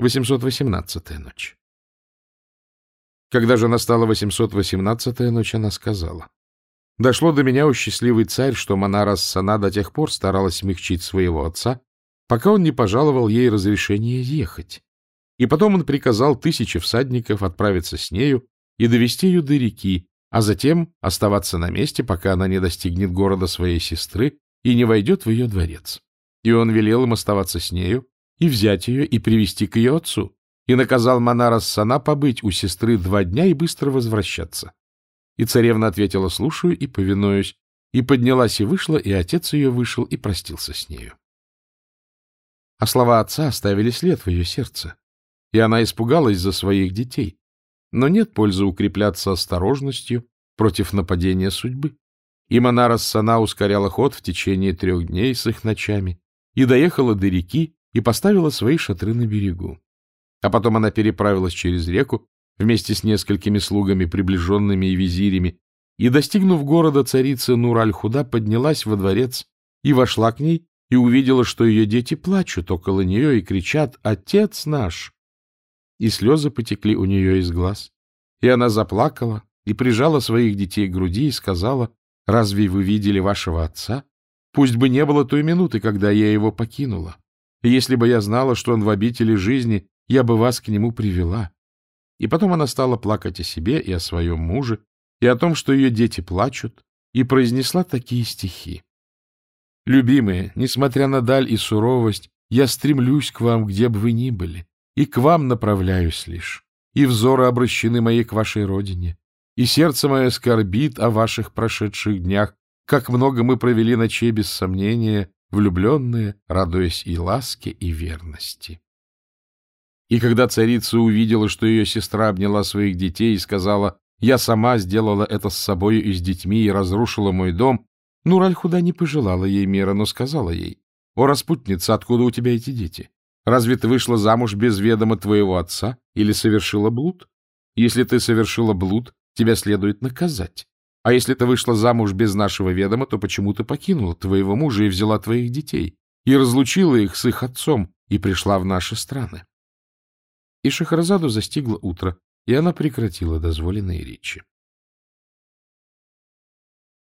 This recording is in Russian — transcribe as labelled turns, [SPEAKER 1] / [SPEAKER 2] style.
[SPEAKER 1] 818-я ночь. Когда же настала 818-я ночь, она сказала. Дошло до меня, у счастливый царь, что Монара Сана до тех пор старалась смягчить своего отца, пока он не пожаловал ей разрешение ехать. И потом он приказал тысяче всадников отправиться с нею и довести ее до реки, а затем оставаться на месте, пока она не достигнет города своей сестры и не войдет в ее дворец. И он велел им оставаться с нею, и взять ее, и привести к ее отцу, и наказал Монара Сана побыть у сестры два дня и быстро возвращаться. И царевна ответила «слушаю и повинуюсь», и поднялась и вышла, и отец ее вышел и простился с нею. А слова отца оставили след в ее сердце, и она испугалась за своих детей. Но нет пользы укрепляться осторожностью против нападения судьбы. И Монара Сана ускоряла ход в течение трех дней с их ночами и доехала до реки и поставила свои шатры на берегу. А потом она переправилась через реку вместе с несколькими слугами, приближенными и визирями, и, достигнув города, царица Нур-аль-Худа поднялась во дворец и вошла к ней, и увидела, что ее дети плачут около нее и кричат «Отец наш!». И слезы потекли у нее из глаз. И она заплакала и прижала своих детей к груди и сказала «Разве вы видели вашего отца? Пусть бы не было той минуты, когда я его покинула. И если бы я знала, что он в обители жизни, я бы вас к нему привела. И потом она стала плакать о себе и о своем муже, и о том, что ее дети плачут, и произнесла такие стихи. «Любимые, несмотря на даль и суровость, я стремлюсь к вам, где бы вы ни были, и к вам направляюсь лишь, и взоры обращены мои к вашей родине, и сердце мое скорбит о ваших прошедших днях, как много мы провели ночей без сомнения, влюбленные, радуясь и ласке, и верности. И когда царица увидела, что ее сестра обняла своих детей и сказала, «Я сама сделала это с собою и с детьми и разрушила мой дом», Нураль-Худа не пожелала ей мира, но сказала ей, «О, распутница, откуда у тебя эти дети? Разве ты вышла замуж без ведома твоего отца или совершила блуд? Если ты совершила блуд, тебя следует наказать. А если ты вышла замуж без нашего ведома, то почему ты покинула твоего мужа и взяла твоих детей, и разлучила их с их отцом, и пришла в наши страны?» И Шахразаду застигло утро, и она прекратила дозволенные речи.